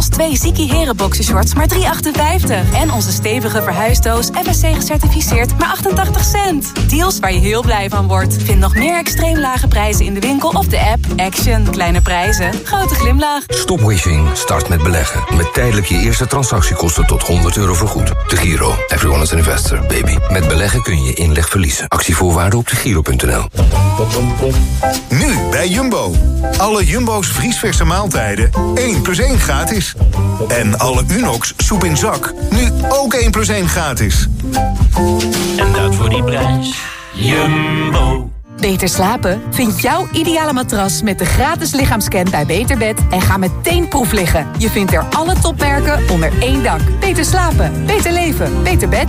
Zoals twee Ziki Heren boxershorts maar 3,58. En onze stevige verhuisdoos FSC gecertificeerd maar 88 cent. Deals waar je heel blij van wordt. Vind nog meer extreem lage prijzen in de winkel of de app. Action. Kleine prijzen. Grote glimlach. Stop wishing start met beleggen. Met tijdelijk je eerste transactiekosten tot 100 euro vergoed. De Giro. Everyone is an investor, baby. Met beleggen kun je inleg verliezen. Actievoorwaarden op de Nu bij Jumbo. Alle Jumbo's vriesverse maaltijden 1 plus 1 gratis. En alle Unox soep in zak. Nu ook 1 plus 1 gratis. En dat voor die prijs. Jumbo. Beter slapen? Vind jouw ideale matras met de gratis lichaamscan bij Beterbed en ga meteen proef liggen. Je vindt er alle topmerken onder één dak. Beter slapen, beter leven, beter bed.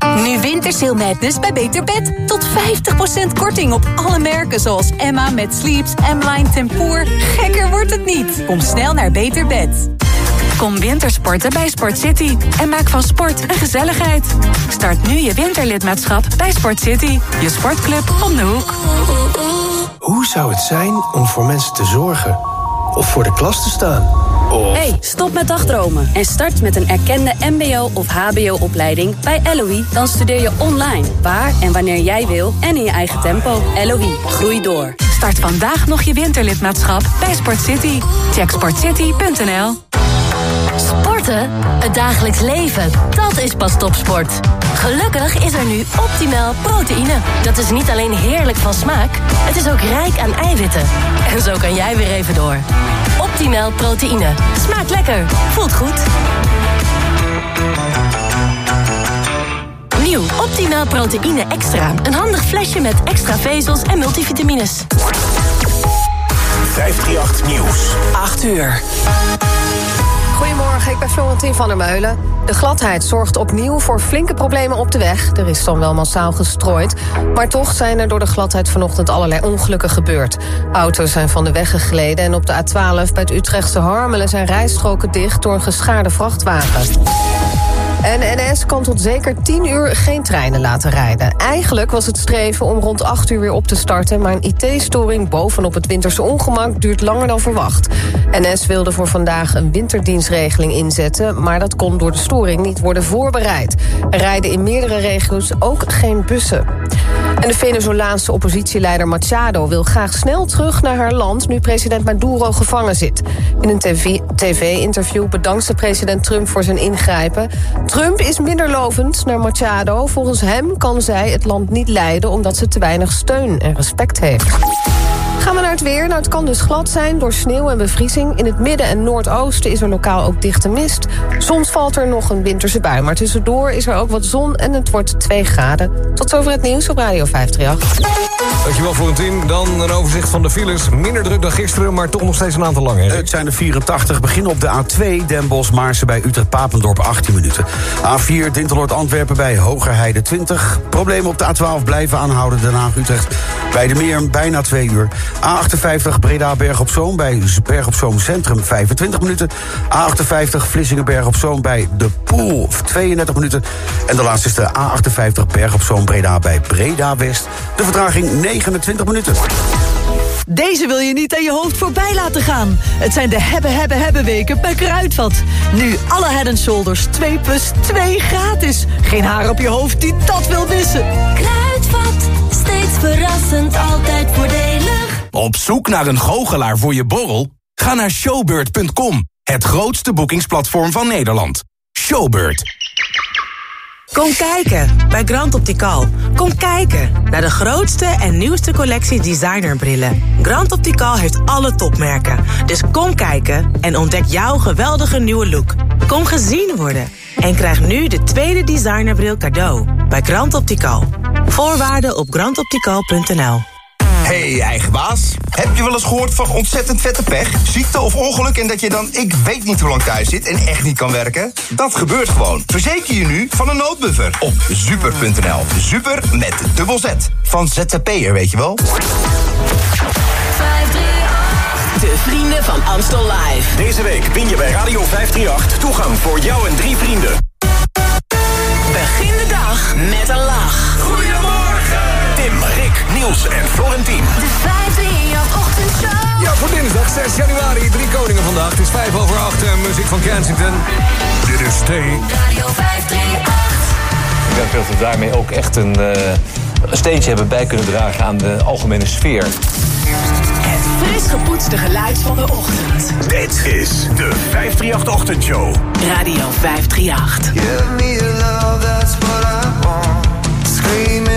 Nu Wintersail Madness bij Beter Bed. Tot 50% korting op alle merken zoals Emma met Sleeps, M-Line Tempoor. Gekker wordt het niet. Kom snel naar Beter Bed. Kom wintersporten bij Sport City en maak van sport een gezelligheid. Start nu je winterlidmaatschap bij Sport City, je sportclub om de hoek. Hoe zou het zijn om voor mensen te zorgen? Of voor de klas te staan? Of... Hey, stop met dagdromen en start met een erkende mbo- of hbo-opleiding bij LOE. Dan studeer je online, waar en wanneer jij wil en in je eigen tempo. LOE, groei door. Start vandaag nog je winterlidmaatschap bij Sport City. Check sportcity.nl Sporten? Het dagelijks leven, dat is pas topsport. Gelukkig is er nu optimaal proteïne. Dat is niet alleen heerlijk van smaak, het is ook rijk aan eiwitten. En zo kan jij weer even door. Optimaal proteïne. Smaakt lekker, voelt goed. Nieuw Optimaal proteïne extra. Een handig flesje met extra vezels en multivitamines. 538 Nieuws. 8 uur. Goedemorgen, ik ben Florentien van der Meulen. De gladheid zorgt opnieuw voor flinke problemen op de weg. Er is dan wel massaal gestrooid. Maar toch zijn er door de gladheid vanochtend allerlei ongelukken gebeurd. Auto's zijn van de weg gegleden en op de A12 bij het Utrechtse Harmelen... zijn rijstroken dicht door een geschaarde vrachtwagen. En NS kan tot zeker 10 uur geen treinen laten rijden. Eigenlijk was het streven om rond 8 uur weer op te starten... maar een IT-storing bovenop het winterse ongemak duurt langer dan verwacht. NS wilde voor vandaag een winterdienstregeling inzetten... maar dat kon door de storing niet worden voorbereid. Er rijden in meerdere regio's ook geen bussen. En de Venezolaanse oppositieleider Machado wil graag snel terug naar haar land... nu president Maduro gevangen zit. In een tv-interview bedankt ze president Trump voor zijn ingrijpen. Trump is minder lovend naar Machado. Volgens hem kan zij het land niet leiden... omdat ze te weinig steun en respect heeft. Gaan we naar het weer. Nou, het kan dus glad zijn door sneeuw en bevriezing. In het midden en noordoosten is er lokaal ook dichte mist. Soms valt er nog een winterse bui. Maar tussendoor is er ook wat zon en het wordt 2 graden. Tot zover het nieuws op Radio 538. Dankjewel Florentien. Dan een overzicht van de files. Minder druk dan gisteren, maar toch nog steeds een aantal lange. Het zijn er 84. Begin op de A2 Den Bosch Maarsen bij Utrecht-Papendorp 18 minuten. A4 Dinteloord Antwerpen bij Hogerheide 20. Problemen op de A12 blijven aanhouden. Den Haag-Utrecht bij de Meer bijna 2 uur. A58 Breda Berg op Zoom bij Berg op Zoom Centrum 25 minuten. A58 Vlissingen Berg op Zoom bij De Poel 32 minuten. En de laatste is de A58 Berg op Zoom Breda bij Breda West. De vertraging 29 minuten. Deze wil je niet aan je hoofd voorbij laten gaan. Het zijn de hebben, hebben, hebben weken bij Kruidvat. Nu alle head shoulders 2 plus 2 gratis. Geen haar op je hoofd die dat wil missen. Kruidvat, steeds verrassend, altijd voordelig. Op zoek naar een goochelaar voor je borrel? Ga naar showbird.com, het grootste boekingsplatform van Nederland. Showbird. Kom kijken bij Grand Optical. Kom kijken naar de grootste en nieuwste collectie designerbrillen. Grand Optical heeft alle topmerken. Dus kom kijken en ontdek jouw geweldige nieuwe look. Kom gezien worden en krijg nu de tweede designerbril cadeau bij Grand Optical. Voorwaarden op grandoptical.nl Hey, eigen baas. Heb je wel eens gehoord van ontzettend vette pech? Ziekte of ongeluk en dat je dan ik weet niet hoe lang thuis zit en echt niet kan werken? Dat gebeurt gewoon. Verzeker je nu van een noodbuffer op super.nl. Super met dubbel Z. Van ZZP'er, weet je wel? De vrienden van Amstel Live. Deze week win je bij Radio 538 toegang voor jou en drie vrienden. Begin de dag met een lach. Goedemorgen! Tim, Rick, Niels en Florentien. De 538-ochtendshow. Ja, voor dinsdag 6 januari, drie koningen vandaag. Het is 5 over 8 en muziek van Kensington. Dit is T. Radio 538. Ik denk dat we daarmee ook echt een, eh, een steentje hebben bij kunnen dragen aan de algemene sfeer. Het fris gepoetste geluid van de ochtend. Dit is de 538 Ochtendshow. Radio 538. Give me a love, that's what I want. Scream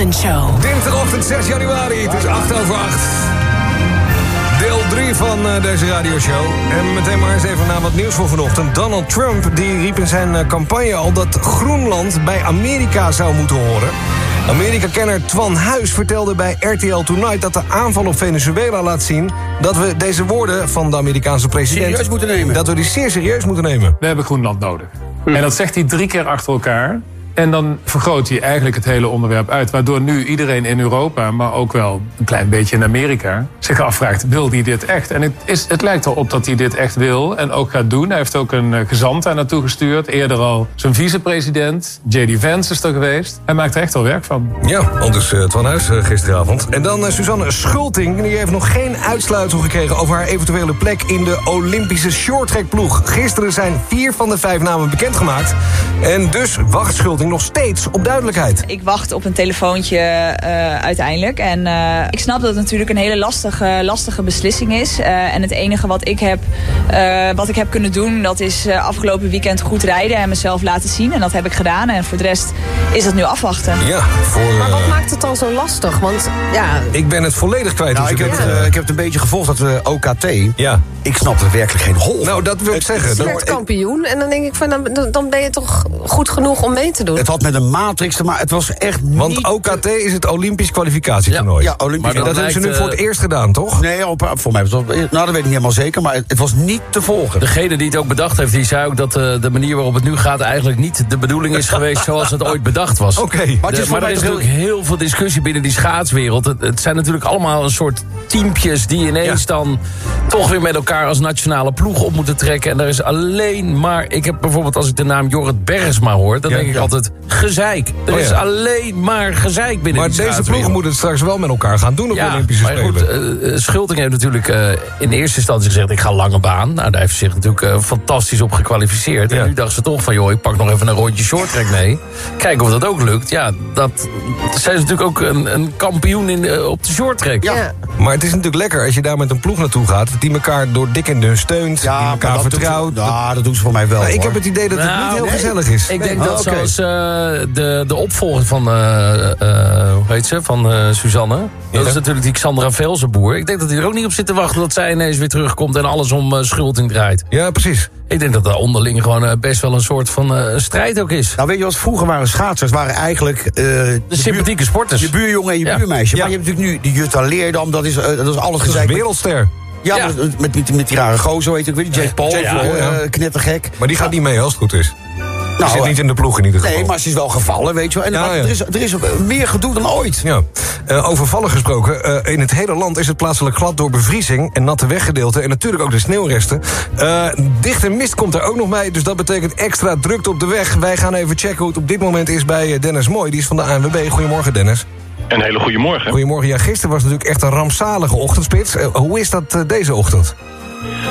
538-ochtendshow. Dinsdagochtend 6 januari, het is 8 over 8. Deel 3 van eh, deze radioshow. En meteen maar eens even naar wat nieuws voor vanochtend. Donald Trump die riep in zijn eh, campagne al dat Groenland bij Amerika zou moeten horen. Amerika-kenner Twan Huis vertelde bij RTL Tonight... dat de aanval op Venezuela laat zien dat we deze woorden van de Amerikaanse president... Serieus moeten nemen. Dat we die zeer serieus moeten nemen. We hebben Groenland nodig. En dat zegt hij drie keer achter elkaar. En dan vergroot hij eigenlijk het hele onderwerp uit. Waardoor nu iedereen in Europa, maar ook wel een klein beetje in Amerika... zich afvraagt, wil hij dit echt? En het, is, het lijkt erop dat hij dit echt wil en ook gaat doen. Hij heeft ook een eh, gezant daar naartoe gestuurd. Eerder al zijn vicepresident, J.D. Vance is er geweest. Hij maakt er echt wel werk van. Ja, anders uh, Twan Huis uh, gisteravond. En dan Suzanne Schulting. Die heeft nog geen uitsluiting gekregen over haar eventuele plek in de Olympische shorttrackploeg. Gisteren zijn vier van de vijf namen bekendgemaakt. En dus wacht Schulting nog steeds op duidelijkheid. Ik wacht op een telefoontje eh, uiteindelijk. En eh, ik snap dat het natuurlijk een hele lastige, lastige beslissing is. Eh, en het enige wat ik, heb, eh, wat ik heb kunnen doen, dat is eh, afgelopen weekend goed rijden en mezelf laten zien. En dat heb ik gedaan. En voor de rest is het nu afwachten. Ja, voor... Maar wat maakt het dan zo lastig? Want ja, Ik ben het volledig kwijt. Nou, hoe ik, heb, het, ik heb het een beetje gevolgd, dat we OKT. Ja. Ik snap er werkelijk geen hol van. Nou, dat wil ik zeggen. je werd kampioen. En dan denk ik van, dan, dan ben je toch goed genoeg om mee te doen. Het had met een matrix te maken. Het was echt Want niet... OKT is het Olympisch kwalificatietoernooi. Ja, Olympisch. Maar dat, dat hebben ze nu voor het eh, eerst gedaan, toch? Nee, op, voor mij nou, dat weet ik niet helemaal zeker. Maar het, het was niet te volgen. Degene die het ook bedacht heeft, die zei ook dat eh, de manier waarop het nu gaat... eigenlijk niet de bedoeling is geweest zoals het ooit bedacht was. Oké. Maar het is voor maar er is natuurlijk heel veel discussie binnen die schaatswereld. Het, het zijn natuurlijk allemaal een soort teampjes... die ineens dan toch weer met elkaar als nationale ploeg op moeten trekken. En er is alleen maar... Ik heb bijvoorbeeld, als ik de naam Jorrit Bergsma hoor... dan Ja, denk ik ja. Gezeik. Er Oh, is ja. alleen maar gezeik binnen Maar die deze ploegen moeten het straks wel met elkaar gaan doen op de Ja, Olympische maar Spelen. goed, eh, eh, Schulting heeft natuurlijk eh, in eerste instantie gezegd... ik ga lange baan. Nou, daar heeft ze zich natuurlijk eh, fantastisch op gekwalificeerd. En nu dacht ze toch van, joh, ik pak nog even een rondje shorttrack mee. Kijken of dat ook lukt. Ja, dat, zij is natuurlijk ook een, een kampioen in, op de shorttrack. Ja. Maar het is natuurlijk lekker als je daar met een ploeg naartoe gaat... die elkaar door dik en dun steunt, die maar elkaar ze- vertrouwt. Ja, dat doen ze voor mij wel. Nou, ik heb het idee dat het Nou, niet heel nee. gezellig is. Ik denk Nee? dat Oh, oké. zoals de, de opvolger van, eh, eh, hoe heet ze, van eh, Suzanne... dat is natuurlijk die Xandra Velzenboer. Ik denk dat hij er ook niet op zit te wachten dat zij ineens weer terugkomt... en alles om eh, Schulting draait. Ja, precies. Ik denk dat daar onderling gewoon eh, best wel een soort van eh, strijd ook is. Nou, weet je wat vroeger waren schaatsers, waren eigenlijk... eh, De sympathieke sporters. Je buurjongen en je Ja. buurmeisje. Ja. Maar je hebt natuurlijk nu de Jutta Leerdam, dat is, eh, dat is alles Dat is een gezeik. wereldster. Ja, Ja. Met, met, met, met die rare gozer, weet ik weet je, Jake Paul, Ja, ja, eh, ja. knettergek. Maar die gaat niet mee als het goed is. Nou, zit niet in de ploeg in ieder geval. Nee, maar ze is wel gevallen, weet je wel. En Ja, maar ja. Er, is, er is meer gedoe dan ooit. Ja. Eh, over vallen gesproken. eh, in het hele land is het plaatselijk glad door bevriezing... en natte weggedeelten en natuurlijk ook de sneeuwresten. Eh, dichte mist komt er ook nog bij, dus dat betekent extra drukte op de weg. Wij gaan even checken hoe het op dit moment is bij eh, Dennis Mooi. Die is van de ANWB. Goedemorgen, Dennis. Een hele goede morgen. Goedemorgen. Ja, gisteren was natuurlijk echt een rampzalige ochtendspits. Eh, hoe is dat eh, deze ochtend?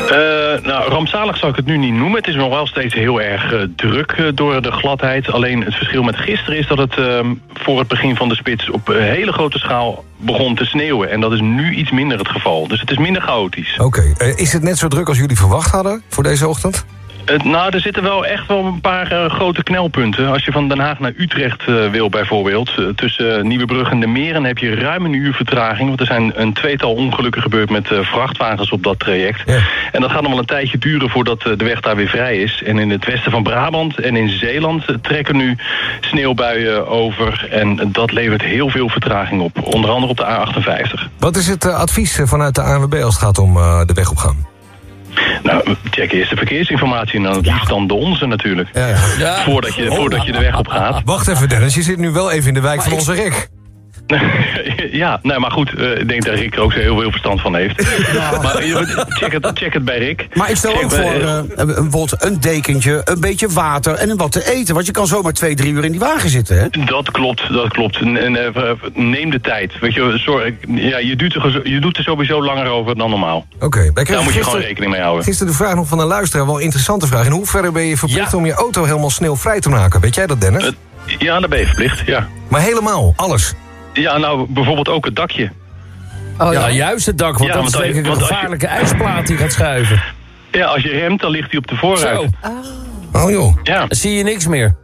Eh, nou, rampzalig zou ik het nu niet noemen. Het is nog wel steeds heel erg eh, druk eh, door de gladheid. Alleen het verschil met gisteren is dat het eh, voor het begin van de spits... op hele grote schaal begon te sneeuwen. En dat is nu iets minder het geval. Dus het is minder chaotisch. Oké. Is het net zo druk als jullie verwacht hadden voor deze ochtend? Het, nou, er zitten wel echt wel een paar eh, grote knelpunten. Als je van Den Haag naar Utrecht eh, wil bijvoorbeeld... eh, tussen Nieuwebrug en de Meren heb je ruim een uur vertraging. Want er zijn een tweetal ongelukken gebeurd met eh, vrachtwagens op dat traject. En dat gaat nog wel een tijdje duren voordat eh, de weg daar weer vrij is. En in het westen van Brabant en in Zeeland eh, trekken nu sneeuwbuien over. En dat levert heel veel vertraging op. Onder andere op de A58. Wat is het eh, advies eh, vanuit de ANWB als het gaat om eh, de weg opgaan? Nou, check eerst de verkeersinformatie en dan het liefst dan de onze natuurlijk. Voordat, je, voordat je de weg op gaat. Wacht even, Dennis. Je zit nu wel even in de wijk van onze Rick. ja, nee, maar goed, eh, ik denk dat Rick er ook zo heel veel verstand van heeft. Maar je- check het, check het bij Rick. Maar ik stel Check ook voor eh, een- bijvoorbeeld een dekentje, een beetje water en wat te eten. Want je kan zomaar twee, drie uur in die wagen zitten, hè? Dat klopt, dat klopt. Eh, neem de tijd. Weet je, ja, je, doet er, je doet er sowieso langer over dan normaal. Oké, Daar moet je gewoon rekening mee houden. Gisteren de vraag nog van een luisteraar, wel een interessante vraag. In hoeverre ben je verplicht om je auto helemaal sneeuwvrij te maken? Weet jij dat, Dennis? Ja, daar ben je verplicht, ja. Maar helemaal, alles? Ja, nou, bijvoorbeeld ook het dakje. Oh, ja. juist het dak, want Ja, dat want is denk ik een je- gevaarlijke ijsplaat die gaat schuiven. Ja, als je remt, dan ligt hij op de voorruit. Oh joh. Ja. Dan zie je niks meer.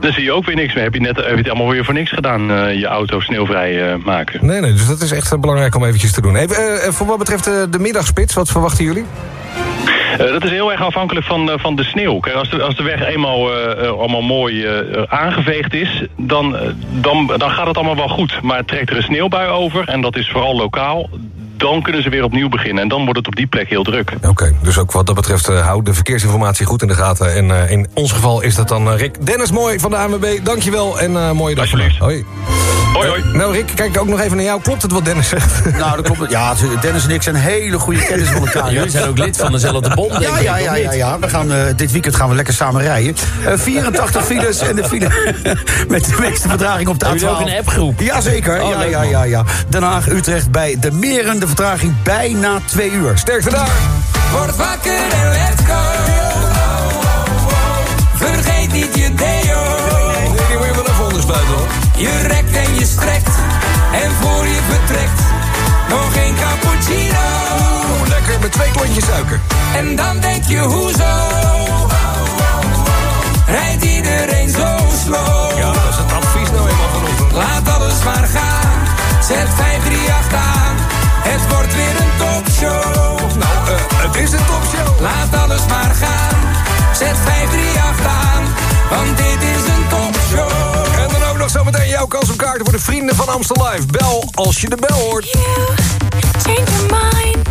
Dan zie je ook weer niks meer. Heb je net heb je het allemaal weer voor niks gedaan, eh, je auto sneeuwvrij eh, maken. Nee, nee, dus dat is echt eh, belangrijk om eventjes te doen. Even, voor wat betreft eh, de middagspits, wat verwachten jullie? Eh, dat is heel erg afhankelijk van, eh, van de sneeuw. Kijk, als, de, als de weg eenmaal eh, allemaal mooi aangeveegd is, dan, dan, dan gaat het allemaal wel goed. Maar trekt er een sneeuwbui over, en dat is vooral lokaal, dan kunnen ze weer opnieuw beginnen. En dan wordt het op die plek heel druk. Oké, dus ook wat dat betreft uh, hou de verkeersinformatie goed in de gaten. En uh, in ons geval is dat dan uh, Rick Dennis Mooi van de ANWB. Dankjewel en uh, mooie dag vandaag. Hoi. Hoi, hoi. nou Rick, kijk ook nog even naar jou. Klopt het wat Dennis zegt? Nou, dat klopt. Ja, Dennis en ik zijn hele goede kennis van elkaar. Jullie zijn ook lid van dezelfde bond, denk ja, ik, ja, ja, ja, ja. We gaan, uh, dit weekend gaan we lekker samen rijden. Uh, 84 files en de file met de meeste vertraging op de A12. Hebben jullie ook een appgroep? Jazeker, Oh, ja, ja, ja, ja. Den Haag, Utrecht bij de Meren. De vertraging bijna twee uur. Sterkte daar! Word wakker en let's go! Vergeet niet je deo! Ik nee, je wel even onderspuiten hoor. Je rekt en je strekt. En voor je vertrekt. Nog geen cappuccino. Oeh, lekker met twee klontjes suiker. En dan denk je hoezo? Rijdt iedereen zo slow? Ja, dat is het advies nou eenmaal van ons. Laat alles maar gaan. Zet 538 aan het wordt weer een topshow. Nou, eh, het is een topshow. Laat alles maar gaan. Zet 538 aan, want dit is een topshow. En dan ook nog zometeen jouw kans op kaarten voor de vrienden van Amsterdam Live. Bel als je de bel hoort. You change your mind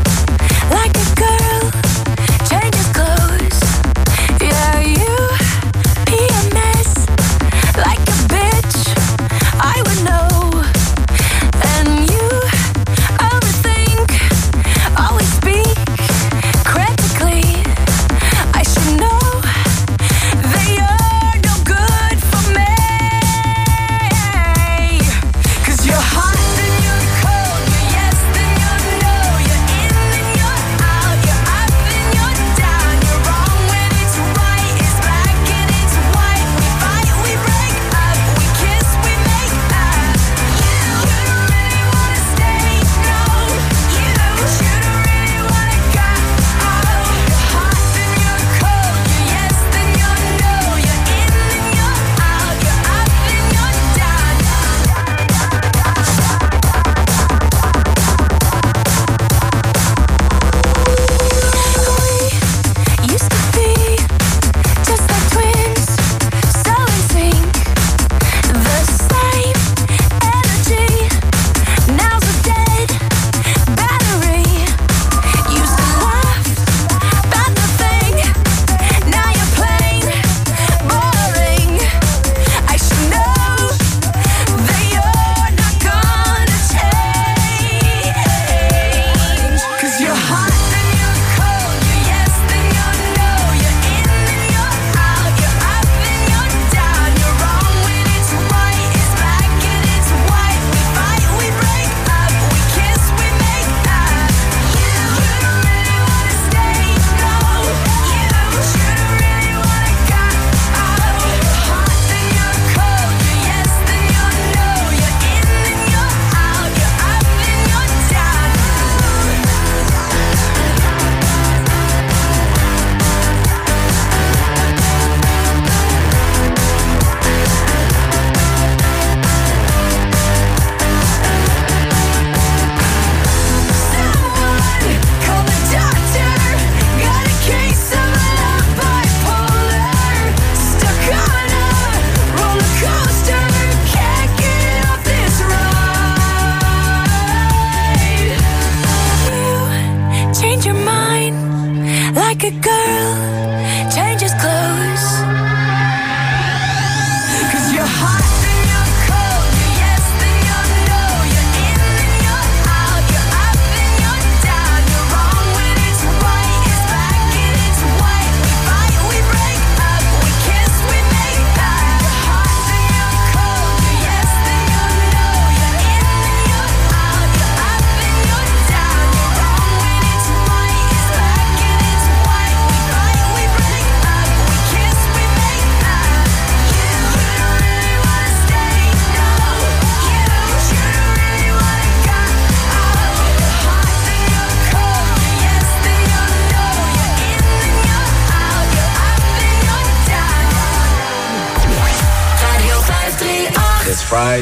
like a girl.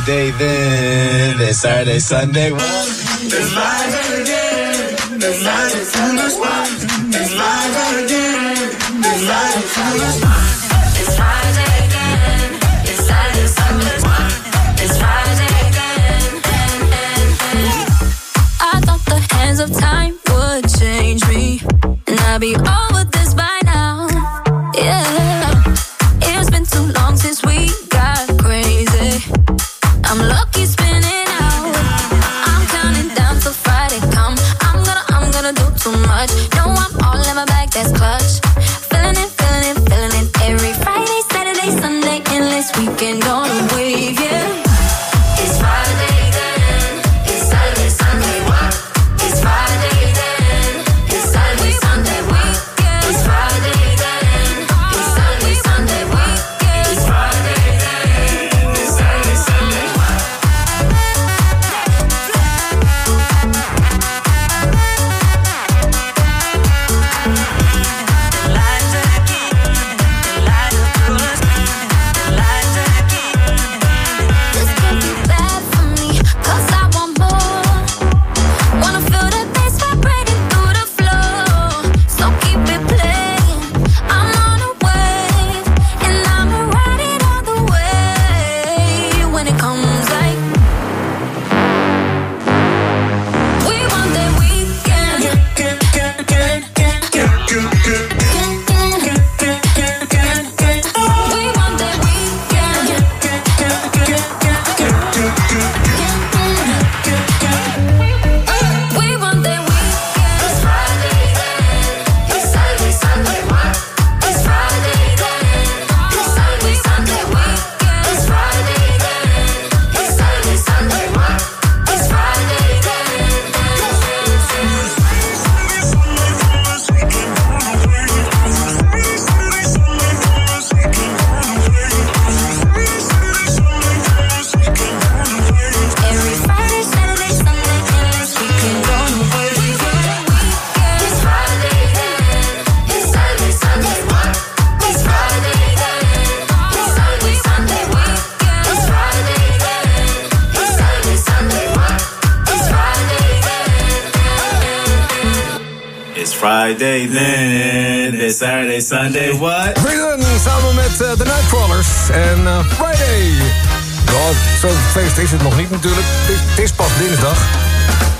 Friday, then this Saturday, Sunday. One. It's live again. It's live from the spot. It's live again. It's live from the spot. Friday then, this Saturday, Sunday, what? Prison samen met eh, de Nightcrawlers en eh, Friday. Zo'n feest is het nog niet natuurlijk. Het is, pas dinsdag.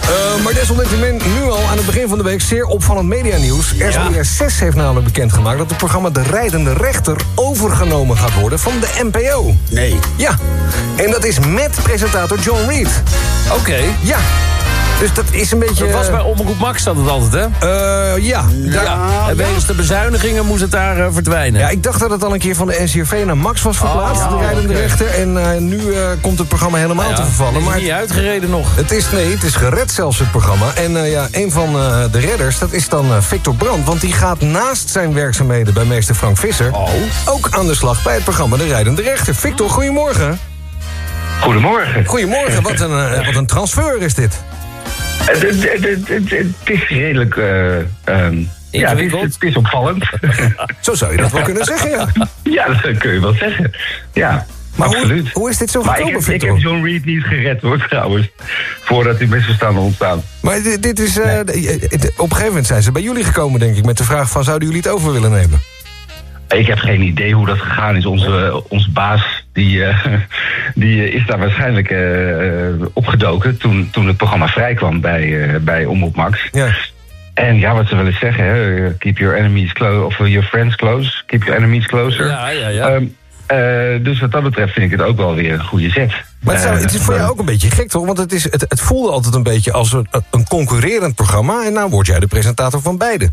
Eh, maar desalniettemin nu al aan het begin van de week zeer opvallend medianieuws. SBS 6 heeft namelijk bekendgemaakt dat het programma De Rijdende Rechter overgenomen gaat worden van de NPO. Nee. Ja, en dat is met presentator John Reed. Oké. Ja. Dus dat is een beetje... Dat was bij Omroep Max dat het altijd, hè? Eh, ja. Ja, en wegens de bezuinigingen moest het daar eh, verdwijnen. Ja, ik dacht dat het al een keer van de NCRV naar Max was verplaatst, Oh, de rijdende rechter. En eh, nu eh, komt het programma helemaal Ja, te vervallen. het is maar niet uitgereden nog. Het is, nee, het is gered zelfs, het programma. En eh, ja, een van eh, de redders, dat is dan eh, Victor Brandt. Want die gaat naast zijn werkzaamheden bij meester Frank Visser... ook aan de slag bij het programma De Rijdende Rechter. Victor, goedemorgen. Goedemorgen. Goedemorgen, wat een, eh, wat een transfer is dit. Het, is redelijk... eh, ehm, ja, het is, het is opvallend. Zo zou je dat wel kunnen zeggen, ja. Ja, dat kun je wel zeggen. Ja, Maar hoe- absoluut. hoe is dit zo gekomen, ik heb, ik Victor? heb John Reed niet gered, hoor, trouwens. Voordat die misverstanden ontstaan. Maar dit, dit is... eh, eh, op een gegeven moment zijn ze bij jullie gekomen, denk ik... met de vraag van, zouden jullie het over willen nemen? Ik heb geen idee hoe dat gegaan is. Onze, onze baas die, eh, die eh, is daar waarschijnlijk eh, opgedoken toen, toen het programma vrijkwam bij, eh, bij Omroep Max. Ja. En ja, wat ze willen zeggen, hè, keep your enemies close, of your friends close, keep your enemies closer. Ja, ja, ja. Ehm, eh, dus wat dat betreft vind ik het ook wel weer een goede zet. Maar het, zou- het is voor jou ook een beetje gek, toch? Want het, is, het, het voelde altijd een beetje als een, een concurrerend programma... en nou word jij de presentator van beide.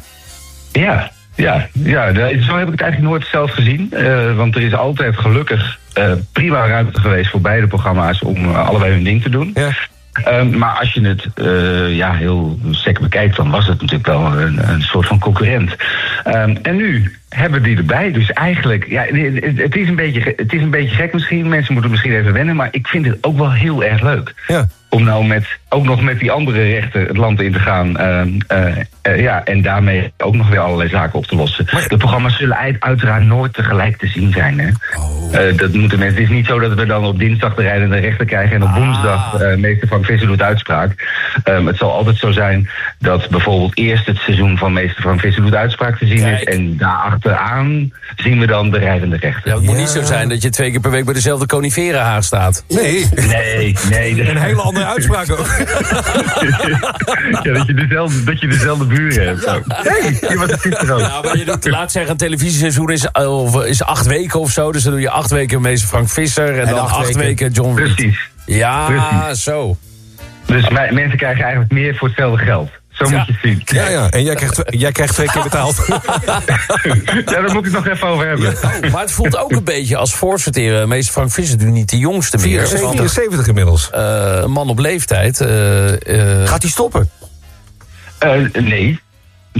Ja, ja, ja. Zo heb ik het eigenlijk nooit zelf gezien. eh, want er is altijd gelukkig eh, prima ruimte geweest voor beide programma's om eh, allebei hun ding te doen. Ehm, maar als je het ja, heel sec bekijkt, dan was het natuurlijk wel een, een soort van concurrent. Ehm, en nu hebben die erbij. Dus eigenlijk, ja, het, is een beetje, het is een beetje gek misschien. Mensen moeten misschien even wennen. Maar ik vind het ook wel heel erg leuk. Ja. Om nou met, ook nog met die andere rechten het land in te gaan. ehm, eh, eh, ja, en daarmee ook nog weer allerlei zaken op te lossen. De programma's zullen uit- uiteraard nooit tegelijk te zien zijn. Hè? Eh, dat moeten mensen. Het is niet zo dat we dan op dinsdag de rijdende rechter krijgen en op woensdag eh meester Frank Visser doet uitspraak. Ehm, het zal altijd zo zijn dat bijvoorbeeld eerst het seizoen van meester Frank Visser doet uitspraak te zien is. En daarachteraan zien we dan de rijdende rechter. Ja, het moet niet zo zijn dat je twee keer per week bij dezelfde coniferenhaag staat. Nee. Nee, nee. Een hele andere uitspraak ook. ja, dat, je dezelfde, dat je dezelfde buren hebt. Hey, hier was het gisteren ook. Ja, maar je doet, laat zeggen, een televisieseizoen is, of, is acht weken of zo. Dus dan doe je acht weken meester Frank Visser en, dan acht, weken. John Reed. Precies. Ja, Precies. zo. Dus mij- mensen krijgen eigenlijk meer voor hetzelfde geld. Zo moet je het zien. Ja, ja. En jij krijgt, jij krijgt twee keer betaald. Ja, daar moet ik nog even over hebben. Maar het voelt ook een beetje als voorsorteren. Meester Frank Visser is nu niet de jongste meer. 74, Want, 74 inmiddels. eh, een man op leeftijd. eh, eh, Gaat hij stoppen? Eh, nee.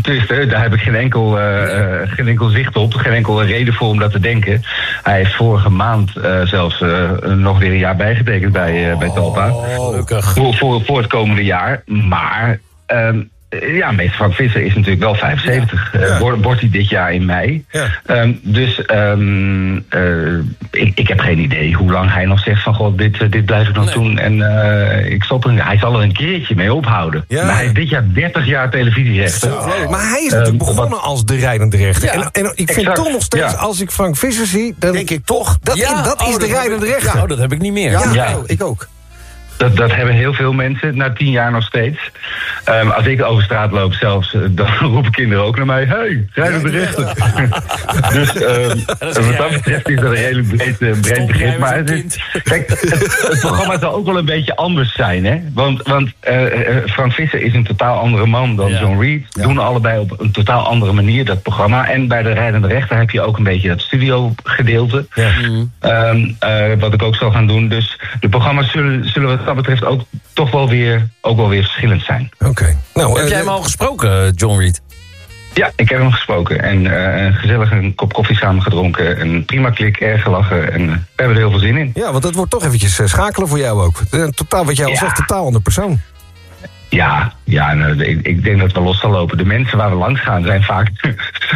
Tenminste, daar heb ik geen enkel, eh, eh, geen enkel zicht op. Geen enkele reden voor om dat te denken. Hij heeft vorige maand eh, zelfs eh, nog weer een jaar bijgetekend bij, eh, bij Talpa. Gelukkig. Voor, voor, voor het komende jaar. Maar ehm, eh, ja, meester Frank Visser is natuurlijk wel 75. Eh, wordt, wordt hij dit jaar in mei. Ehm, dus ehm, eh, ik, ik heb geen idee hoe lang hij nog zegt van... God, dit, eh, dit blijf ik nog doen en eh, ik stop er. Hij zal er een keertje mee ophouden. Ja. Maar hij is dit jaar 30 jaar televisierechter. Maar hij is natuurlijk begonnen als de rijdende rechter. Ja, en, en ik vind exact, toch nog steeds, ja. als ik Frank Visser zie... Dan Denk ik toch? Dat, Ja, dat oh, is de dat heb rijdende rechter. Oh, dat heb ik niet meer. Ja, Ja. ik ook. Dat, dat hebben heel veel mensen, na tien jaar nog steeds. Ehm, als ik over straat loop zelfs, eh, dan roepen kinderen ook naar mij... Hey, rijdende rechter. dus ehm, wat dat betreft is dat een redelijk breed, eh, breed begrip. Maar het, is- kijk, het, het programma zal ook wel een beetje anders zijn. Hè? Want, want eh, eh, Frank Visser is een totaal andere man dan John Reed. Doen allebei op een totaal andere manier dat programma. En bij de rijdende rechter heb je ook een beetje dat studio gedeelte. Ehm, eh, wat ik ook zal gaan doen. Dus de programma's zullen, zullen wat dat betreft ook toch wel weer, ook wel weer verschillend zijn. Oké. Nou, Heb eh, jij hem al gesproken, John Reed? Ja, ik heb hem gesproken. En eh, gezellig een kop koffie samen gedronken. Een prima klik, erg gelachen. En eh, we hebben er heel veel zin in. Ja, want het wordt toch eventjes eh, schakelen voor jou ook. Eh, Totaal, wat jij al Ja. zegt, totaal ander persoon. Ja, ja nou, ik, ik denk dat we los zal lopen. De mensen waar we langs gaan zijn vaak,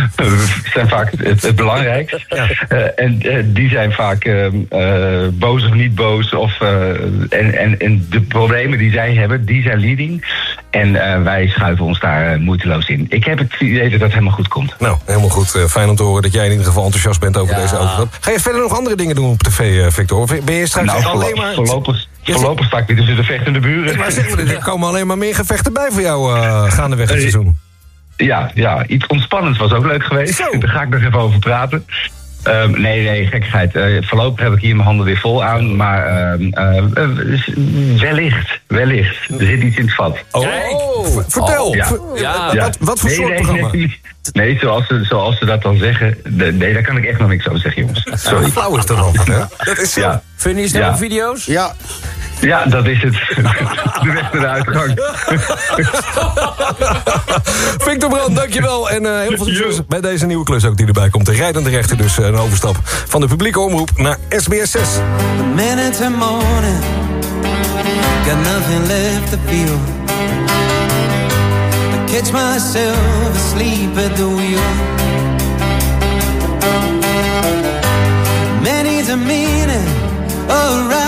zijn vaak het, het belangrijkst. Eh, en eh, die zijn vaak eh, eh, boos of niet boos. Of, eh, en, en, en de problemen die zij hebben, die zijn leading. En eh, wij schuiven ons daar eh, moeiteloos in. Ik heb het idee dat dat helemaal goed komt. Nou, helemaal goed. Eh, fijn om te horen dat jij in ieder geval enthousiast bent over deze overstap. Ga je verder nog andere dingen doen op tv, eh, Victor? Of ben je straks Nou, alleen maar... voorlopig, voorlopig sta ik niet tussen de vechtende buren. Maar zeg maar, er komen alleen maar meer gevechten bij voor jou eh, gaandeweg het seizoen. Ja, ja, iets ontspannends was ook leuk geweest. Daar ga ik nog even over praten. Ehm, nee, nee, gekkigheid. Eh, voorlopig heb ik hier mijn handen weer vol aan. Maar ehm, eh, eh, wellicht, wellicht. Er zit iets in het vat. Oh, v- vertel. Ja. Wat, wat voor Nee, soort nee, programma? Nee, nee, zoals, ze, zoals ze dat dan zeggen. Nee, daar kan ik echt nog niks over zeggen, jongens. Sorry. Flauw is dat? Dat is zo. Funny snelle video's? Ja. Ja, dat is het. De weg naar de uitgang. Victor Brand, dankjewel. En eh, heel veel succes bij deze nieuwe klus ook die erbij komt. De rijdende rechter dus eh, een overstap van de publieke omroep naar SBS 6. minute to morning, got nothing left to feel. I catch myself asleep at the wheel. Many's a meaning up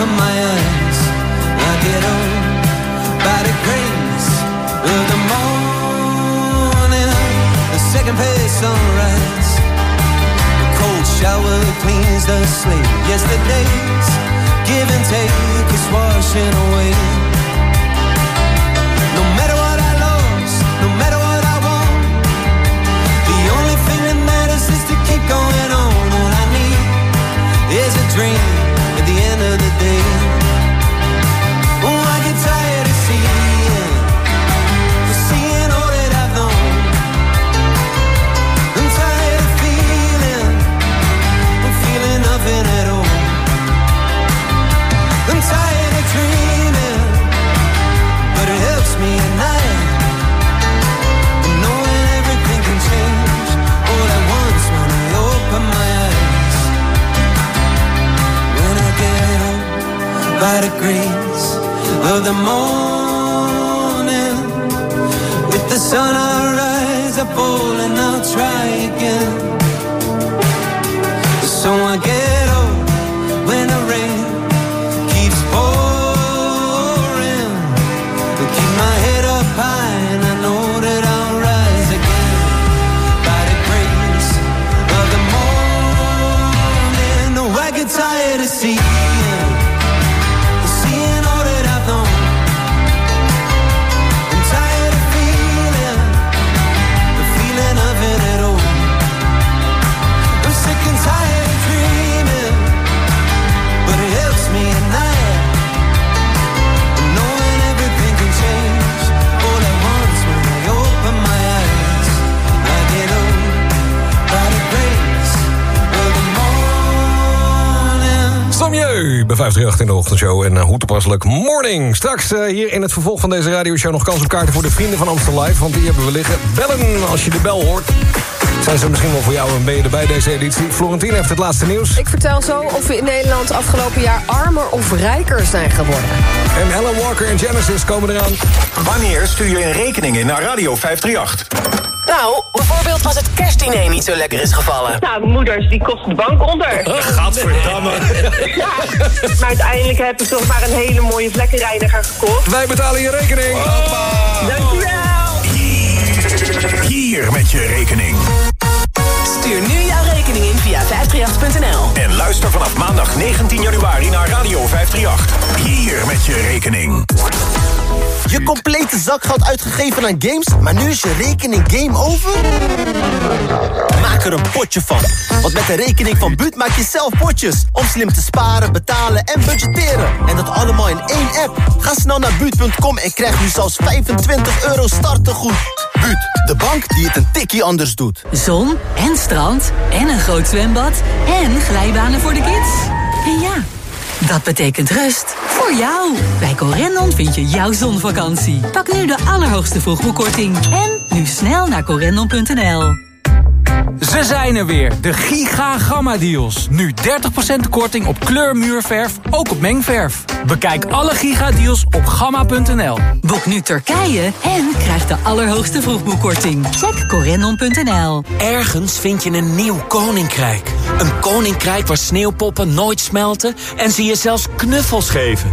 Open my eyes. I get the of the morning, the second sunrise. A cold shower cleans the slate. Yesterday's give and take is washing away. Ochtendshow. En eh, hoe toepasselijk morning. Straks eh, hier in het vervolg van deze radioshow nog kans op kaarten voor de vrienden van Amstel Live. Want die hebben we liggen. Bellen als je de bel hoort. Zijn ze misschien wel voor jou en ben je erbij deze editie? Florentine heeft het laatste nieuws. Ik vertel zo of we in Nederland afgelopen jaar armer of rijker zijn geworden. En Alan Walker en Genesis komen eraan. Wanneer stuur je een rekening in naar Radio 538? Nou, bijvoorbeeld als het kerstdiner niet zo lekker is gevallen. Nou, moeders, die kost de bank onder. Gadverdamme. Ja, maar uiteindelijk heb ik toch maar een hele mooie vlekkenreiniger gekocht. Wij betalen je rekening. Dankjewel. Hier met je rekening. Stuur nu jouw rekening in via 538.nl. En luister vanaf maandag 19 januari naar Radio 538. Hier met je rekening. Je complete zakgeld uitgegeven aan games, maar nu is je rekening game over? Maak er een potje van. Want met de rekening van Buut maak je zelf potjes. Om slim te sparen, betalen en budgetteren. En dat allemaal in één app. Ga snel naar Buut.com en krijg nu zelfs 25 euro startegoed. Buut, de bank die het een tikkie anders doet. Zon en strand en een groot zwembad en glijbanen voor de kids. En ja, dat betekent rust voor jou. Bij Corendon vind je jouw zonvakantie. Pak nu de allerhoogste vroegboekkorting. En nu snel naar corendon.nl. Ze zijn er weer, de Giga Gamma Deals. Nu 30% korting op kleurmuurverf, ook op mengverf. Bekijk alle Giga Deals op gamma.nl. Boek nu Turkije en krijg de allerhoogste vroegboekkorting. Check corendon.nl. Ergens vind je een nieuw koninkrijk. Een koninkrijk waar sneeuwpoppen nooit smelten en ze je zelfs knuffels geven.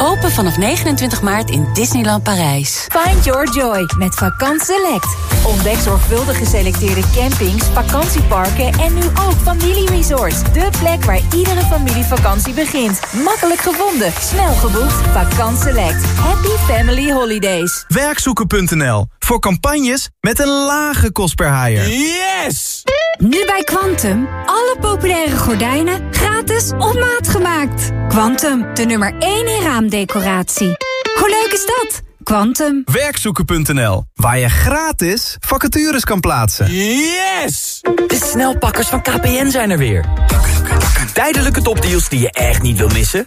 Open vanaf 29 maart in Disneyland Parijs. Find your joy met Vakant Select. Ontdek zorgvuldig geselecteerde campings, vakantieparken en nu ook familieresorts. De plek waar iedere familievakantie begint. Makkelijk gevonden, snel geboekt. Vakant Select. Happy Family Holidays. Werkzoeken.nl voor campagnes met een lage kost per haaier. Yes! Nu bij Quantum. Alle populaire gordijnen gratis op maat gemaakt. Quantum, de nummer 1 in raamdecoratie. Hoe leuk is dat? Quantum. Werkzoeken.nl, waar je gratis vacatures kan plaatsen. Yes! De snelpakkers van KPN zijn er weer. Tijdelijke topdeals die je echt niet wil missen?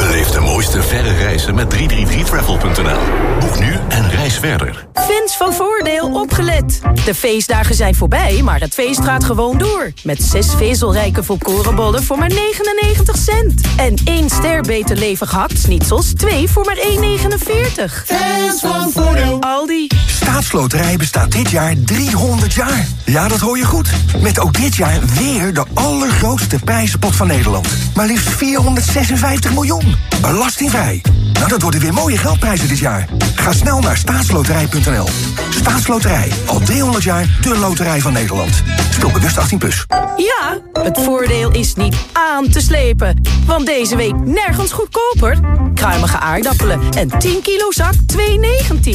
Beleef de mooiste verre reizen met 333travel.nl. Boek nu en reis verder. Fans van Voordeel opgelet. De feestdagen zijn voorbij, maar het feest gaat gewoon door. Met zes vezelrijke volkorenbollen voor maar 99 cent. En één ster beter levig hakt twee voor maar 1,49. Fans van Voordeel. Aldi. Staatsloterij bestaat dit jaar 300 jaar. Ja, dat hoor je goed. Met ook dit jaar weer de allergrootste prijzenpot van Nederland. Maar liefst 456 miljoen. Belastingvrij. Nou, dat worden weer mooie geldprijzen dit jaar. Ga snel naar staatsloterij.nl. Staatsloterij. Al 300 jaar de loterij van Nederland. Speel bewust 18+. Plus. Ja, het voordeel is niet aan te slepen. Want deze week nergens goedkoper. Kruimige aardappelen en 10 kilo zak 2,19.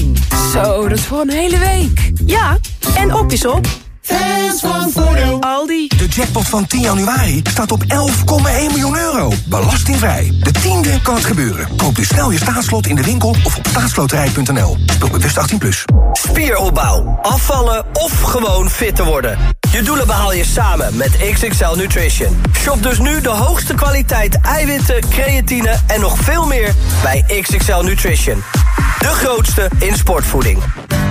Zo, dat is voor een hele week. Ja, en op is op. Fans van Voordeel. Aldi. De jackpot van 10 januari staat op 11,1 miljoen euro. Belastingvrij. De tiende kan het gebeuren. Koop dus snel je staatslot in de winkel of op staatsloterij.nl. Speel bewust 18+. Plus. Spieropbouw, afvallen of gewoon fit te worden. Je doelen behaal je samen met XXL Nutrition. Shop dus nu de hoogste kwaliteit eiwitten, creatine en nog veel meer bij XXL Nutrition. De grootste in sportvoeding.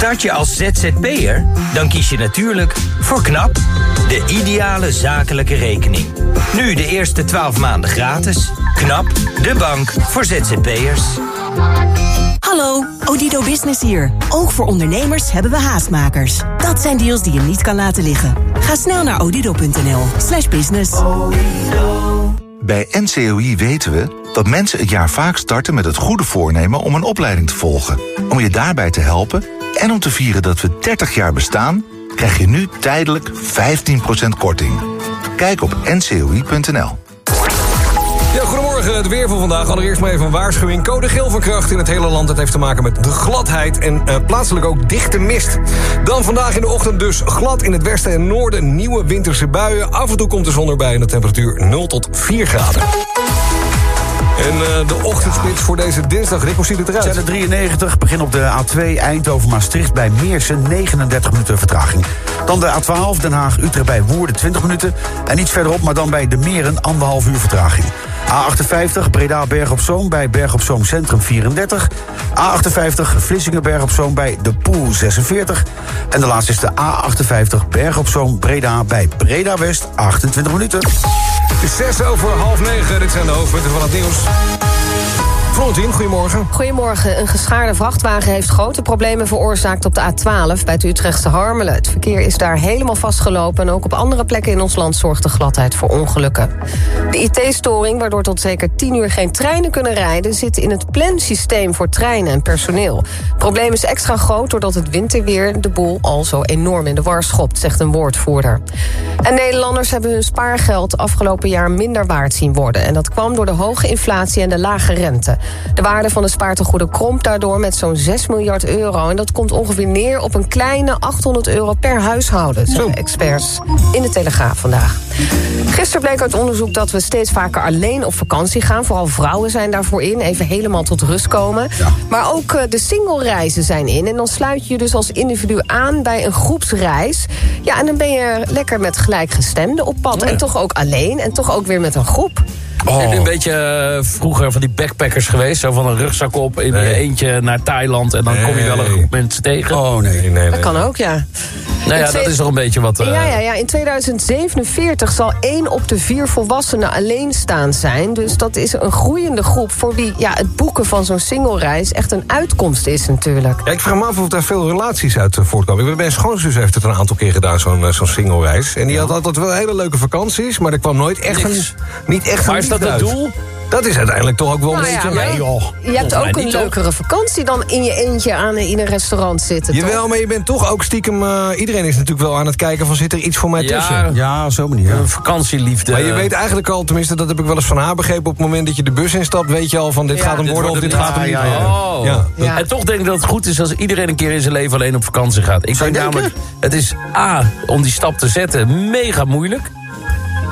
Start je als ZZP'er? Dan kies je natuurlijk voor KNAP, de ideale zakelijke rekening. Nu de eerste 12 maanden gratis. KNAP, de bank voor ZZP'ers. Hallo, Odido Business hier. Ook voor ondernemers hebben we haastmakers. Dat zijn deals die je niet kan laten liggen. Ga snel naar odido.nl slash business. Bij NCOI weten we dat mensen het jaar vaak starten met het goede voornemen om een opleiding te volgen. Om je daarbij te helpen en om te vieren dat we 30 jaar bestaan, krijg je nu tijdelijk 15% korting. Kijk op ncoi.nl. Ja, goedemorgen. Het weer voor vandaag. Allereerst maar even een waarschuwing. Code geel van kracht in het hele land. Het heeft te maken met de gladheid en eh, plaatselijk ook dichte mist. Dan vandaag in de ochtend dus glad in het westen en noorden. Nieuwe winterse buien. Af en toe komt de zon erbij en de temperatuur 0 tot 4 graden. En eh, de ochtendspits voor deze dinsdag, Rick, hoe ziet het eruit? Zijn er 93, begin op de A2 Eindhoven-Maastricht bij Meersen, 39 minuten vertraging. Dan de A12 Den Haag-Utrecht bij Woerden, 20 minuten. En iets verderop, maar dan bij de Meren, anderhalf uur vertraging. A58 Breda-Berg op Zoom bij Berg op Zoom Centrum 34. A58 Vlissingen-Berg op Zoom bij De Poel 46. En de laatste is de A58 Berg op Zoom Breda bij Breda West 28 minuten. Het is 6 over half 9. Dit zijn de hoofdpunten van het nieuws. Goedemorgen. Goedemorgen. Een geschaarde vrachtwagen heeft grote problemen veroorzaakt op de A12 bij het Utrechtse Harmelen. Het verkeer is daar helemaal vastgelopen en ook op andere plekken in ons land zorgt de gladheid voor ongelukken. De IT-storing, waardoor tot zeker 10 uur geen treinen kunnen rijden, zit in het plansysteem voor treinen en personeel. Het probleem is extra groot doordat het winterweer de boel al zo enorm in de war schopt, zegt een woordvoerder. En Nederlanders hebben hun spaargeld afgelopen jaar minder waard zien worden. En dat kwam door de hoge inflatie en de lage rente. De waarde van de spaartegoeden kromp daardoor met zo'n 6 miljard euro. En dat komt ongeveer neer op een kleine 800 euro per huishouden, zeggen experts in de Telegraaf vandaag. Gisteren bleek uit onderzoek dat we steeds vaker alleen op vakantie gaan. Vooral vrouwen zijn daarvoor in, even helemaal tot rust komen. Maar ook eh, de singlereizen zijn in. En dan sluit je je dus als individu aan bij een groepsreis. Ja, en dan ben je lekker met gelijkgestemden op pad. En toch ook alleen en toch ook weer met een groep. Oh. Ik ben een beetje eh, vroeger van die backpackers geweest. Zo van een rugzak op, in je eentje naar Thailand. En dan kom je wel een groep mensen tegen. Oh nee, nee, nee. Dat kan ook, ja. Nou ja, dat is toch een beetje wat... eh, Ja, ja, ja, in 2047 zal één op de vier volwassenen alleenstaand zijn. Dus dat is een groeiende groep voor wie ja, het boeken van zo'n singlereis echt een uitkomst is natuurlijk. Ja, ik vraag me af of daar veel relaties uit eh, voortkomen. Mijn schoonzus heeft het een aantal keer gedaan, zo'n eh, zo'n single-reis. En die had altijd wel hele leuke vakanties, maar er kwam nooit echt een, niet echt Maar een is dat het doel? Dat is uiteindelijk toch ook wel een Nou ja, beetje... maar Nee, joh. Je hebt ook een leukere vakantie dan in je eentje aan in een restaurant zitten. toch? Jawel, maar je bent toch ook stiekem... eh, iedereen is natuurlijk wel aan het kijken van... zit er iets voor mij Ja, tussen? Ja, zo manier. Een vakantieliefde. Maar je weet eigenlijk al, tenminste dat heb ik wel eens van haar begrepen... op het moment dat je de bus instapt, weet je al van dit Ja, gaat hem dit worden of dit gaat hem niet. worden. Oh. Ja. Ja. En toch denk ik dat het goed is als iedereen een keer in zijn leven alleen op vakantie gaat. Ik Zou denk namelijk, het is A, om die stap te zetten, mega moeilijk.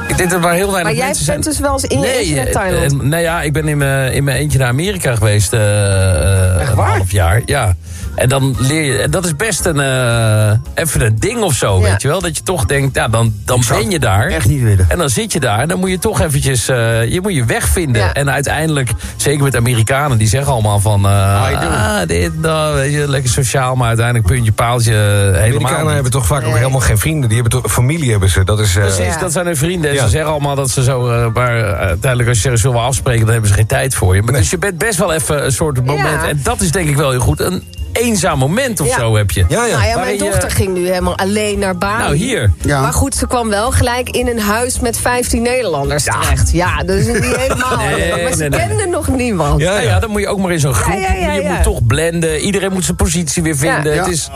Ik denk dat er maar heel weinig Maar jij mensen bent zijn. dus wel eens in je eentje naar eh, Thailand. eh, nou ja, ik ben in mijn, in mijn eentje naar Amerika geweest. eh, eh, een half jaar, ja. En dan leer je... En dat is best een... eh, even een ding of zo, Ja. weet je wel? Dat je toch denkt, ja, dan, dan ben je daar. Echt niet willen. En dan zit je daar en dan moet je toch eventjes... eh, je moet je weg vinden. Ja. En uiteindelijk, zeker met Amerikanen... die zeggen allemaal van... eh, doing? ah, dit, dat, weet je, lekker sociaal... maar uiteindelijk puntje, paaltje, helemaal Amerikanen niet. hebben toch vaak ook helemaal geen vrienden. Die hebben toch familie hebben ze. Dat is, Precies, Ja. dat zijn hun vrienden. En Ja. Ze zeggen allemaal dat ze zo... maar uiteindelijk als je zegt, zullen we afspreken... dan hebben ze geen tijd voor je. Maar Dus je bent best wel even een soort moment... Ja. en dat is denk ik wel heel goed. Een eenzaam moment of Ja. zo heb je. Ja, ja. Nou ja, mijn dochter ging nu helemaal alleen naar Bali. Nou, hier. Ja. Maar goed, ze kwam wel gelijk in een huis met 15 Nederlanders terecht. Ja, dus niet helemaal. Nee, maar ze nee, nee. kende nog niemand. Ja, ja, dan moet je ook maar in zo'n groep. ja, ja, Je ja. moet toch blenden. Iedereen moet zijn positie weer vinden. Ja. Het is,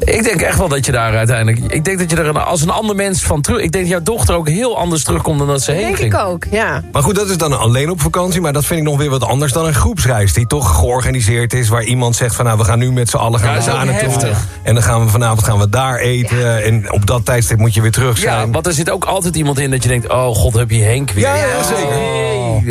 ik denk echt wel dat je daar uiteindelijk... Ik denk dat je er een- als een ander mens van terug... Ik denk dat jouw dochter ook heel anders terugkomt dan dat ze heen Denk ging. ik ook, ja. Maar goed, dat is dan alleen op vakantie. Maar dat vind ik nog weer wat anders dan een groepsreis. Die toch georganiseerd is. Waar iemand zegt van nou, we gaan nu met z'n allen gaan Ja, we dat daar naartoe. heftig. En dan gaan we vanavond gaan we daar eten. En op dat tijdstip moet je weer terug Ja, zijn. want er zit ook altijd iemand in dat je denkt... oh god, heb je Henk weer. Ja, ja, zeker. Nee.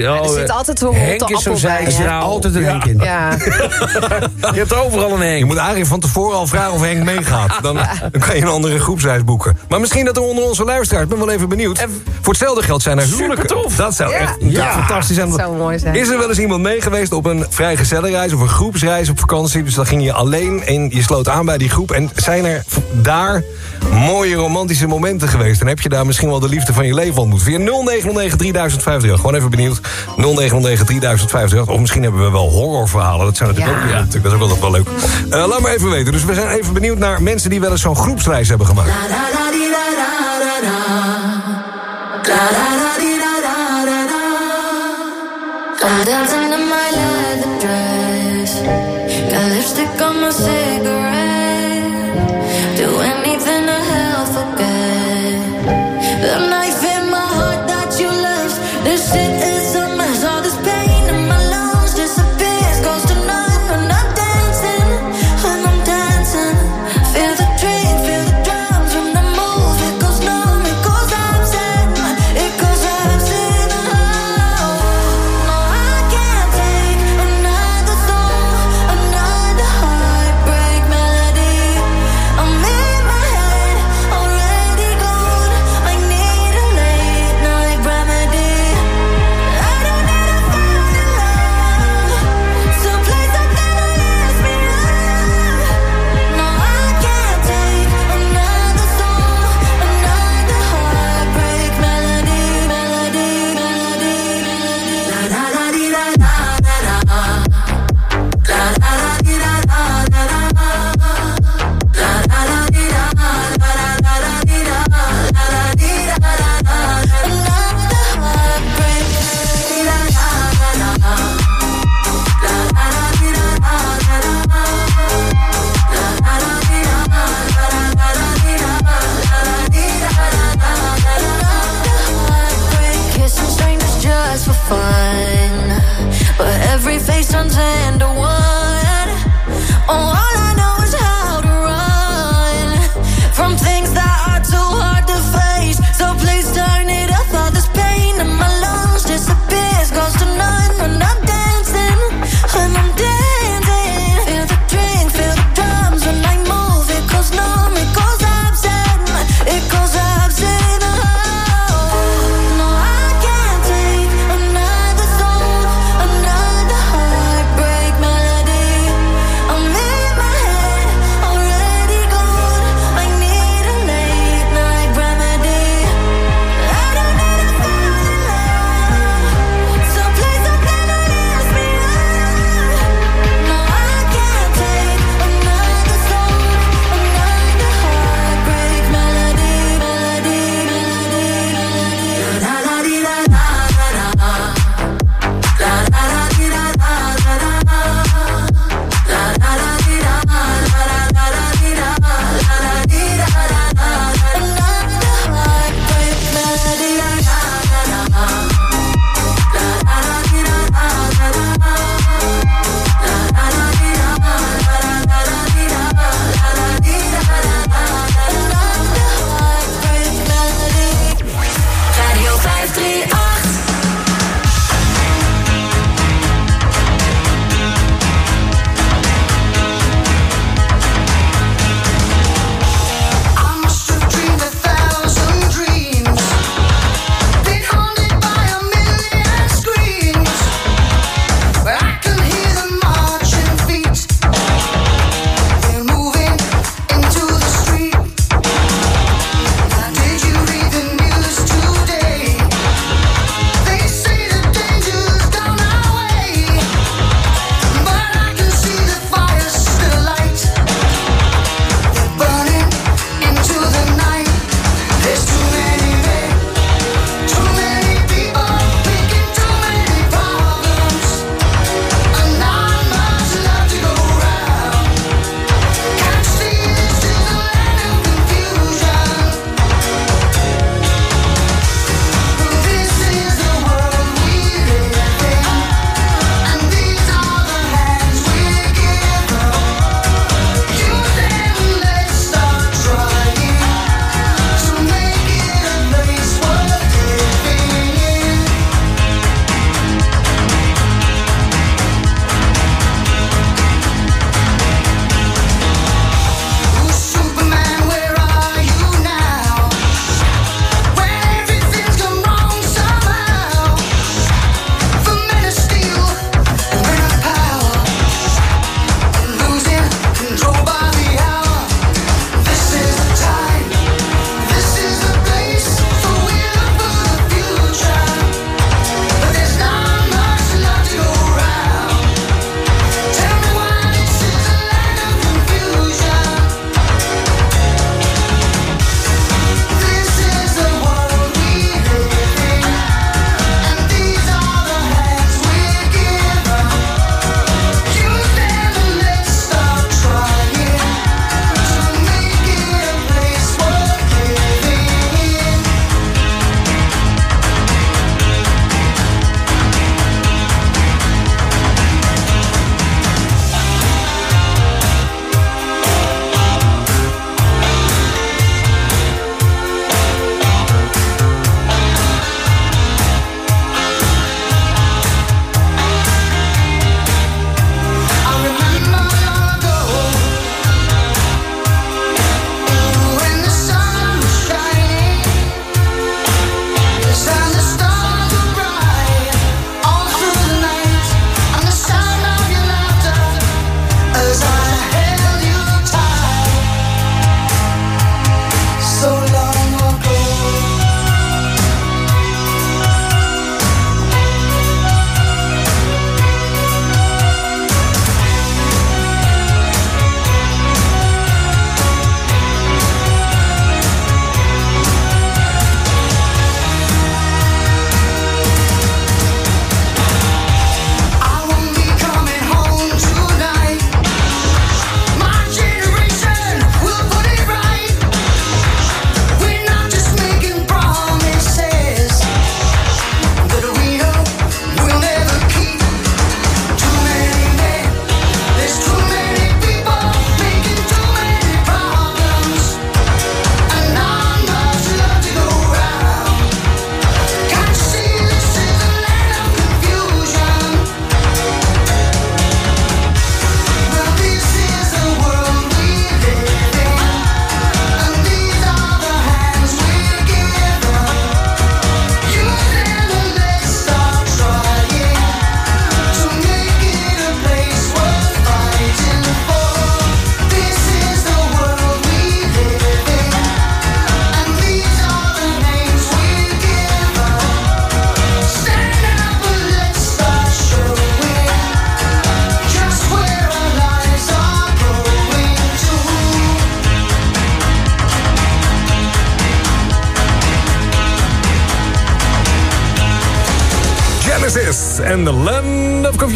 Oh, er zit eh, altijd een Henk is zo'n appel bij? Er zit Altijd een Henk in. Ja, Je hebt overal een Henk. Je moet eigenlijk van tevoren al vragen of Henk meegaat. Dan, dan kan je een andere groepsreis boeken. Maar misschien dat er onder onze luisteraars, ik ben wel even benieuwd. Voor hetzelfde geld zijn er huwelijken. Dat zou Ja. echt Ja. fantastisch zijn. dat zou mooi zijn. Is er wel eens iemand mee geweest op een vrijgezellenreis of een groepsreis op vakantie? Dus dan ging je alleen en je sloot aan bij die groep. En zijn er daar mooie romantische momenten geweest? En heb je daar misschien wel de liefde van je leven ontmoet? Via 0909 3050. Gewoon even benieuwd. 0909 3050. Of misschien hebben we wel horrorverhalen. Dat zijn natuurlijk Ja. ook, ja, natuurlijk, dat is ook altijd wel leuk. Eh, laat maar even weten. Dus we zijn even benieuwd naar mensen die wel eens zo'n groepsreis hebben gemaakt. My. Got lipstick on my cigarette.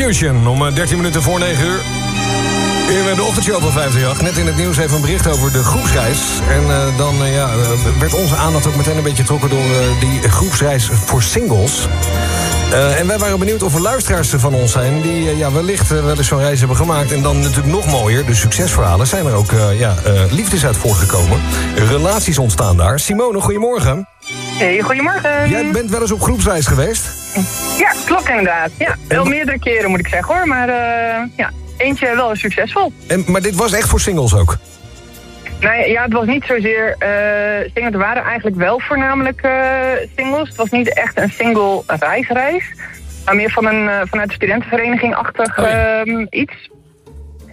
Om eh, 13 minuten voor 9 uur. In de ochtendshow van 538. Net in het nieuws even een bericht over de groepsreis. En eh, dan eh, ja, eh, werd onze aandacht ook meteen een beetje getrokken door eh, die groepsreis voor singles. Eh, en wij waren benieuwd of er luisteraars van ons zijn... die eh, ja, wellicht eh, wel eens zo'n reis hebben gemaakt. En dan natuurlijk nog mooier, de succesverhalen... zijn er ook eh, ja, eh, liefdes uit voortgekomen. Relaties ontstaan daar. Simone, goedemorgen. Hey, goedemorgen. Jij bent wel eens op groepsreis geweest? Klopt inderdaad. Ja, wel meerdere keren moet ik zeggen hoor, maar eh, ja, eentje wel succesvol. En, maar dit was echt voor singles ook? Nee, ja, het was niet zozeer eh singles. Er waren eigenlijk wel voornamelijk eh, singles. Het was niet echt een single reisreis. Maar meer van een, vanuit de studentenvereniging-achtig ehm, iets.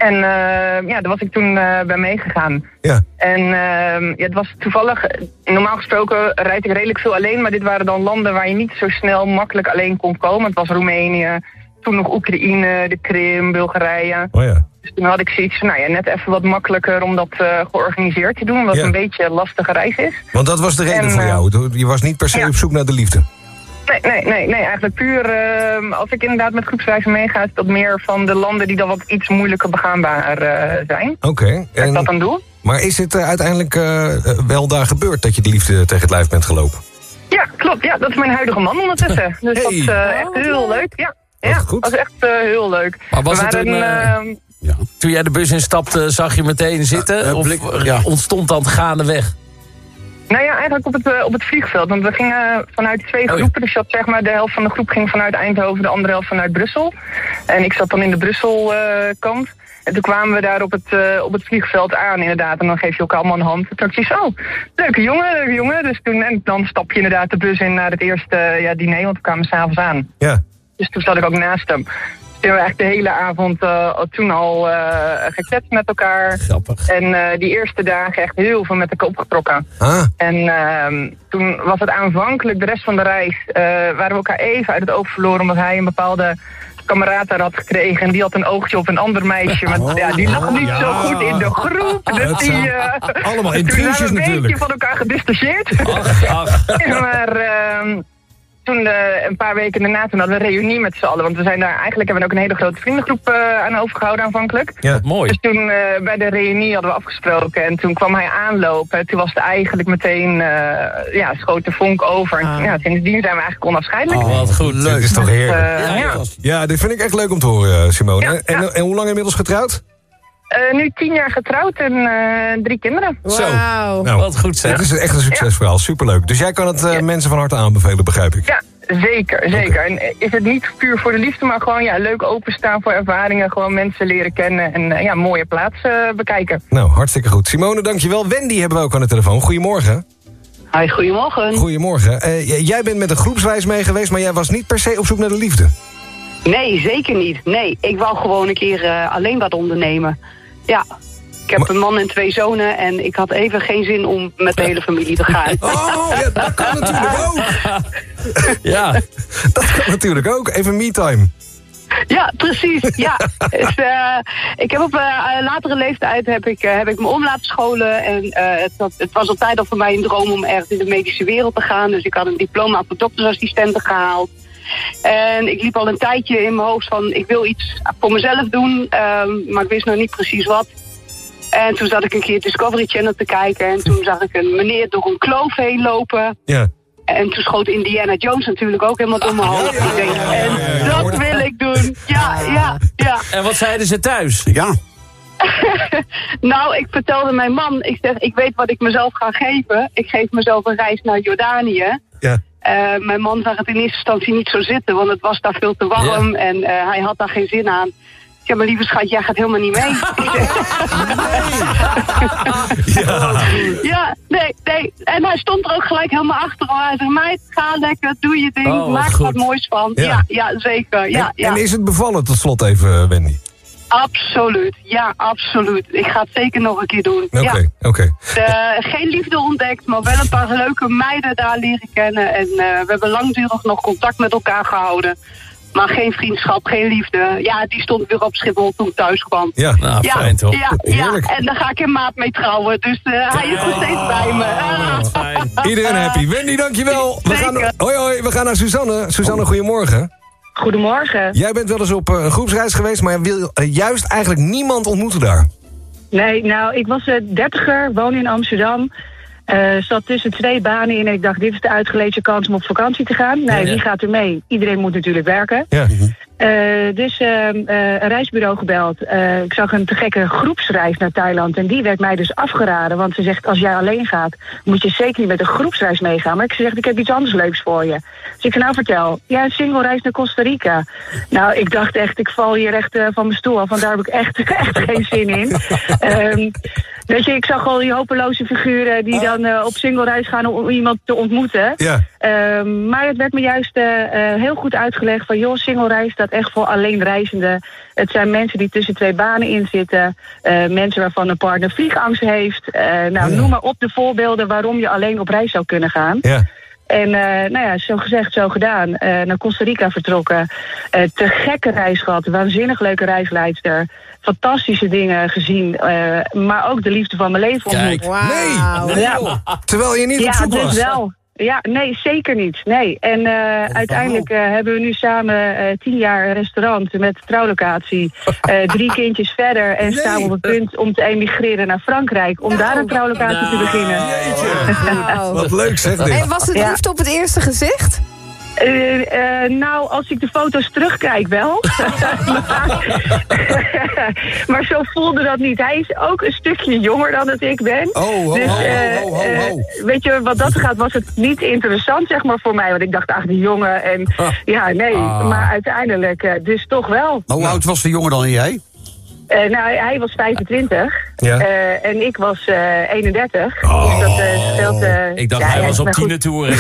En eh, ja, daar was ik toen eh, bij meegegaan. Ja. En ehm, ja, het was toevallig, normaal gesproken rijd ik redelijk veel alleen, maar dit waren dan landen waar je niet zo snel makkelijk alleen kon komen. Het was Roemenië, toen nog Oekraïne, de Krim, Bulgarije. Oh ja. Dus toen had ik zoiets van, nou ja, net even wat makkelijker om dat eh, georganiseerd te doen, Ja. het een beetje een lastige reis is. Want dat was de reden En, voor jou. Je was niet per se op zoek naar de liefde. Nee, nee, nee, nee eigenlijk puur, ehm, als ik inderdaad met groepsreizen meega, is dat meer van de landen die dan wat iets moeilijker begaanbaar eh, zijn. Oké. Dat ik dat dan doe. Maar is het eh, uiteindelijk eh, wel daar gebeurd dat je de liefde tegen het lijf bent gelopen? Ja, klopt. Ja, dat is mijn huidige man ondertussen. Dus dat is eh, echt heel leuk. Ja, ja dat is echt eh, heel leuk. Maar was We het waren, een, eh, ehm, Toen jij de bus instapte, zag je meteen zitten? of eh, ontstond dat gaandeweg? Nou ja, eigenlijk op het, eh, op het vliegveld. Want we gingen vanuit twee Oh groepen. Dus je had, zeg maar, de helft van de groep ging vanuit Eindhoven, de andere helft vanuit Brussel. En ik zat dan in de Brussel eh, kant. En toen kwamen we daar op het, eh, op het vliegveld aan, inderdaad. En dan geef je elkaar allemaal een hand. Toen dacht ik, zo, leuke jongen, leuke jongen. Dus toen, en dan stap je inderdaad de bus in naar het eerste eh, ja, diner, want we kwamen s'avonds aan. Ja. Dus toen zat ik ook naast hem. Dus hebben we eigenlijk de hele avond eh, toen al eh gekletst met elkaar. Grappig. En eh, die eerste dagen echt heel veel met elkaar opgetrokken. Ah. En ehm, toen was het aanvankelijk, de rest van de reis, eh, waren we elkaar even uit het oog verloren. Omdat hij een bepaalde kameraad daar had gekregen. En die had een oogje op een ander meisje. Maar ja, die lag niet zo goed in de groep. Dus Het die, allemaal zijn we een natuurlijk. beetje van elkaar gedistanceerd. maar ehm, toen, eh, een paar weken daarna, toen hadden we een reunie met z'n allen. Want we zijn daar, eigenlijk hebben we ook een hele grote vriendengroep eh, aan overgehouden aanvankelijk. Ja, mooi. Dus toen eh, bij de reunie hadden we afgesproken. En toen kwam hij aanlopen. Toen was het eigenlijk meteen, eh, ja, schoot de vonk over. En ja, sindsdien zijn we eigenlijk onafscheidelijk. Oh, wat goed. Leuk, is toch Dus, heerlijk. ja. Ja, dit vind ik echt leuk om te horen, eh, Simone. Ja, en, ja. en hoe lang inmiddels getrouwd? Eh, nu tien jaar getrouwd en eh, drie kinderen. Zo. Nou, Wat goed zeg. Het is echt een succesverhaal, superleuk. Dus jij kan het eh, mensen van harte aanbevelen, begrijp ik. Ja, zeker, zeker. En is het niet puur voor de liefde, maar gewoon ja, leuk openstaan voor ervaringen. Gewoon mensen leren kennen en ja, mooie plaatsen bekijken. Nou, hartstikke goed. Simone, dankjewel. Wendy hebben we ook aan de telefoon. Goedemorgen. Hi, goedemorgen. Goedemorgen. Eh, jij bent met een groepsreis mee geweest, maar jij was niet per se op zoek naar de liefde. Nee, zeker niet. Nee, ik wou gewoon een keer eh, alleen wat ondernemen. Ja. Ik heb een man en twee zonen en ik had even geen zin om met de hele familie te gaan. Oh, ja, dat kan natuurlijk ook. Ja. Dat kan natuurlijk ook. Even me-time. Ja, precies. Ja. Dus, eh, ik heb op eh, latere leeftijd heb ik, eh, heb ik me om laten scholen. En eh, het, had- het was altijd al voor mij een droom om ergens in de medische wereld te gaan. Dus ik had een diploma voor doktersassistenten gehaald. En ik liep al een tijdje in mijn hoofd van ik wil iets voor mezelf doen. ehm, maar ik wist nog niet precies wat. En toen zat ik een keer Discovery Channel te kijken. En toen zag ik een meneer door een kloof heen lopen. Ja. En toen schoot Indiana Jones natuurlijk ook helemaal door mijn hoofd. En dat wil ik doen. Ja, ja, ja. En wat zeiden ze thuis? Ja. Nou, ik vertelde mijn man, ik zeg, ik weet wat ik mezelf ga geven. Ik geef mezelf een reis naar Jordanië. Ja. Eh, mijn man zag het in eerste instantie niet zo zitten, want het was daar veel te warm en eh, hij had daar geen zin aan. Ik zeg, mijn lieve schat, jij gaat helemaal niet mee. Ik zeg, ja, nee, nee. En hij stond er ook gelijk helemaal achter. Hij zei, meid, ga lekker, doe je ding, Oh, wat maak er wat moois van. Ja. Ja, ja, zeker. Ja, en, ja. en is het bevallen tot slot even, Wendy? Absoluut, ja, absoluut. Ik ga het zeker nog een keer doen. Oké, Ja. oké. Eh, geen liefde ontdekt, maar wel een paar leuke meiden daar leren kennen. En eh, we hebben langdurig nog contact met elkaar gehouden. Maar geen vriendschap, geen liefde. Ja, die stond weer op Schiphol toen ik thuis kwam. Ja, nou, ja, fijn toch? Ja, ja, Heerlijk. en daar ga ik in maat mee trouwen. Dus eh, hij is nog steeds bij me. Ah. Iedereen happy. Wendy, dankjewel. We gaan, hoi, hoi. We gaan naar Suzanne. Suzanne, goedemorgen. Goedemorgen. Jij bent wel eens op eh, een groepsreis geweest, maar wil eh, juist eigenlijk niemand ontmoeten daar. Nee, nou, ik was eh, dertiger, woon in Amsterdam. eh, zat tussen twee banen in en ik dacht, dit is de uitgelezen kans om op vakantie te gaan. Nee, Ja, ja. wie gaat er mee? Iedereen moet natuurlijk werken. Ja. Eh, dus ehm, eh, een reisbureau gebeld. Eh, ik zag een te gekke groepsreis naar Thailand. En die werd mij dus afgeraden. Want ze zegt, als jij alleen gaat, moet je zeker niet met een groepsreis meegaan. Maar ik zeg, ik heb iets anders leuks voor je. Dus ik zei, nou vertel. Ja, een single reis naar Costa Rica. Nou, ik dacht echt, ik val hier echt van mijn stoel af. Want daar heb ik echt, echt geen zin in. Ehm, weet je, ik zag al die hopeloze figuren die dan eh, op single reis gaan om iemand te ontmoeten. Ja. Ehm, maar het werd me juist heel goed uitgelegd van... joh, single reis staat echt voor alleen reizenden. Het zijn mensen die tussen twee banen in zitten. eh, mensen waarvan een partner vliegangst heeft. Eh, nou, noem maar op de voorbeelden waarom je alleen op reis zou kunnen gaan. Ja. En eh, nou ja, zo gezegd, zo gedaan. Eh, naar Costa Rica vertrokken. Eh, te gekke reis gehad. Waanzinnig leuke reisleidster. Fantastische dingen gezien. eh, maar ook de liefde van mijn leven ontmoet. Kijk. Nee! Ja. Terwijl je niet ja, op zoek dus was. wel. Ja, nee, zeker niet. Nee. En eh, uiteindelijk eh, hebben we nu samen eh, tien jaar een restaurant met trouwlocatie. eh, drie kindjes verder en staan we op het punt om te emigreren naar Frankrijk. Om daar een trouwlocatie te beginnen. Wat leuk zeg dit. En was het Ja. liefde op het eerste gezicht? Eh, eh, nou, als ik de foto's terugkijk wel. maar, maar zo voelde dat niet. Hij is ook een stukje jonger dan dat ik ben. Oh, ho, dus, ho, ho, ho. weet je, wat dat gaat, was het niet interessant zeg maar voor mij. Want ik dacht, ach, die jongen. En ja, nee. Ah. Maar uiteindelijk, dus toch wel. Hoe oud was de jongen dan en jij? Eh, nou, hij was 25 Ja. eh, en ik was eh 31. Dus dat eh, scheelt... eh, Ik dacht, ja, hij ja, was op tienertour.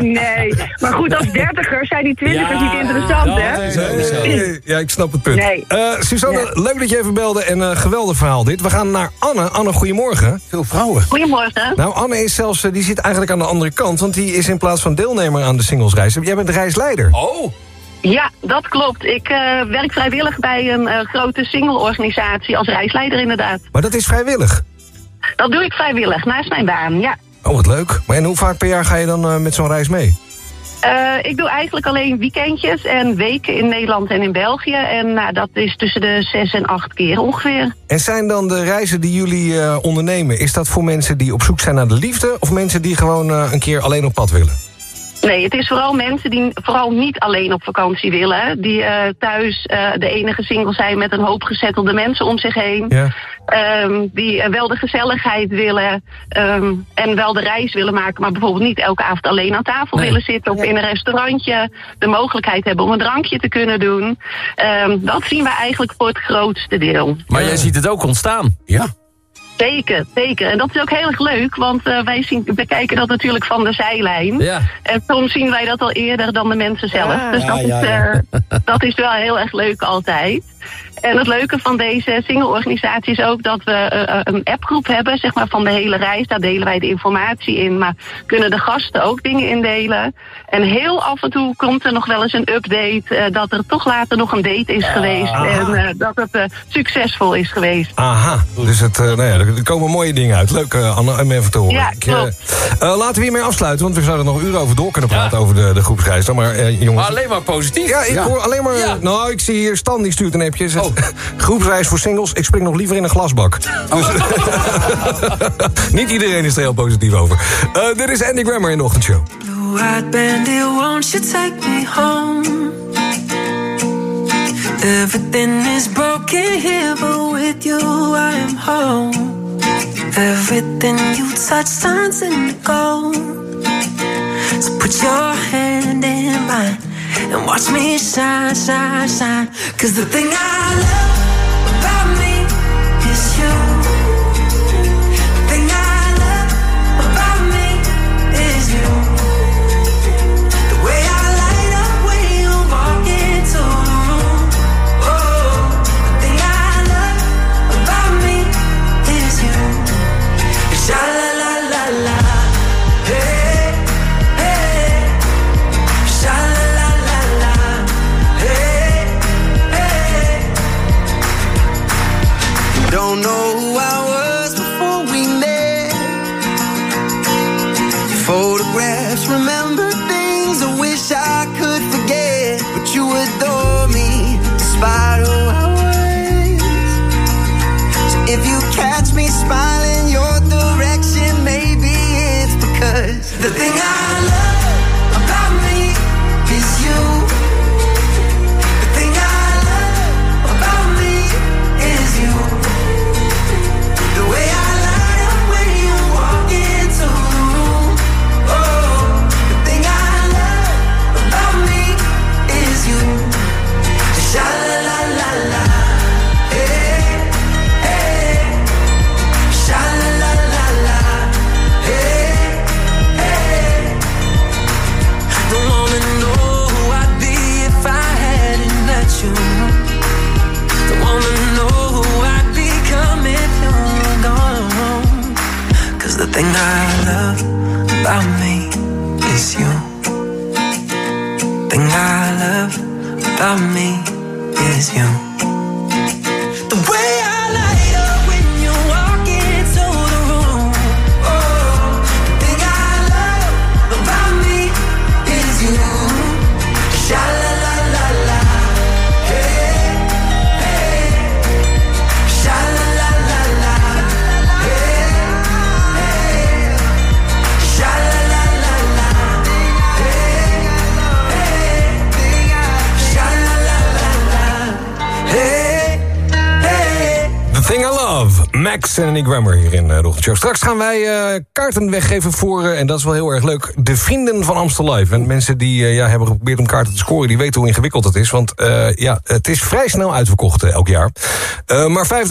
nee, maar goed, als dertiger zijn die twintigers Ja, niet interessant, hè? Nee, Ja, ik snap het punt. Nee. Eh, Suzanne, leuk dat je even belde en eh geweldig verhaal dit. We gaan naar Anne. Anne, goedemorgen. Veel vrouwen. Goedemorgen. Nou, Anne is zelfs, die zit eigenlijk aan de andere kant... want die is in plaats van deelnemer aan de singlesreis... jij bent de reisleider. Oh. Ja, dat klopt. Ik eh, werk vrijwillig bij een eh, grote single-organisatie als reisleider inderdaad. Maar dat is vrijwillig. Dat doe ik vrijwillig, naast mijn baan, ja. Oh, wat leuk. Maar en hoe vaak per jaar ga je dan eh, met zo'n reis mee? Ik doe eigenlijk alleen weekendjes en weken in Nederland en in België. En nou, dat is tussen de zes en acht keer ongeveer. En zijn dan de reizen die jullie ondernemen... is dat voor mensen die op zoek zijn naar de liefde... of mensen die gewoon een keer alleen op pad willen? Nee, het is vooral mensen die vooral niet alleen op vakantie willen. Die eh, thuis eh, de enige single zijn met een hoop gezettelde mensen om zich heen. Ja. Ehm, die eh, wel de gezelligheid willen ehm, en wel de reis willen maken, maar bijvoorbeeld niet elke avond alleen aan tafel Nee. willen zitten of in een restaurantje de mogelijkheid hebben om een drankje te kunnen doen. Ehm, dat zien we eigenlijk voor het grootste deel. Maar jij ziet het ook ontstaan. Ja. Zeker, zeker. En dat is ook heel erg leuk, want eh, wij zien, bekijken dat natuurlijk van de zijlijn. Ja. En soms zien wij dat al eerder dan de mensen zelf. Ja. dus dat, Ja, is, ja. eh, dat is wel heel erg leuk altijd. En het leuke van deze single-organisatie is ook dat we eh, een appgroep hebben, zeg maar van de hele reis. Daar delen wij de informatie in, maar kunnen de gasten ook dingen indelen. En heel af en toe komt er nog wel eens een update eh, dat er toch later nog een date is geweest en eh, dat het eh, succesvol is geweest. Aha, dus het, eh, nou ja, er komen mooie dingen uit. Leuk, eh, Anne, om even te horen. Ja, Ik, eh, eh, laten we hiermee afsluiten, want we zouden er nog uren over door kunnen praten... over de, de groepsreis. Dan Maar eh, jongens... Maar alleen maar positief. Ja, ik Ja. hoor alleen maar... Ja. Nou, ik zie hier Stan, die stuurt een appje. Zegt, Oh. Groepsreis voor singles, ik spring nog liever in een glasbak. Dus, niet iedereen is er heel positief over. Eh, dit is Andy Grammer in de ochtendshow. White bandit, won't you take me home? Everything is broken here, but with you I am home. Everything you touch turns into gold. So put your hand in mine and watch me shine, shine, shine. Cause the thing I love about me is you. things I wish I could forget, but you adore me despite all I was. So if you catch me smiling your direction, maybe it's because the thing I love about me is you. Thing I love about me is you. Max en Annie Grammer hier in de Ochtendshow. Straks gaan wij eh, kaarten weggeven voor, eh, en dat is wel heel erg leuk... de Vrienden van Amstel Live. En mensen die eh, ja, hebben geprobeerd om kaarten te scoren... die weten hoe ingewikkeld het is. Want eh, ja, het is vrij snel uitverkocht eh, elk jaar. Eh, maar 5000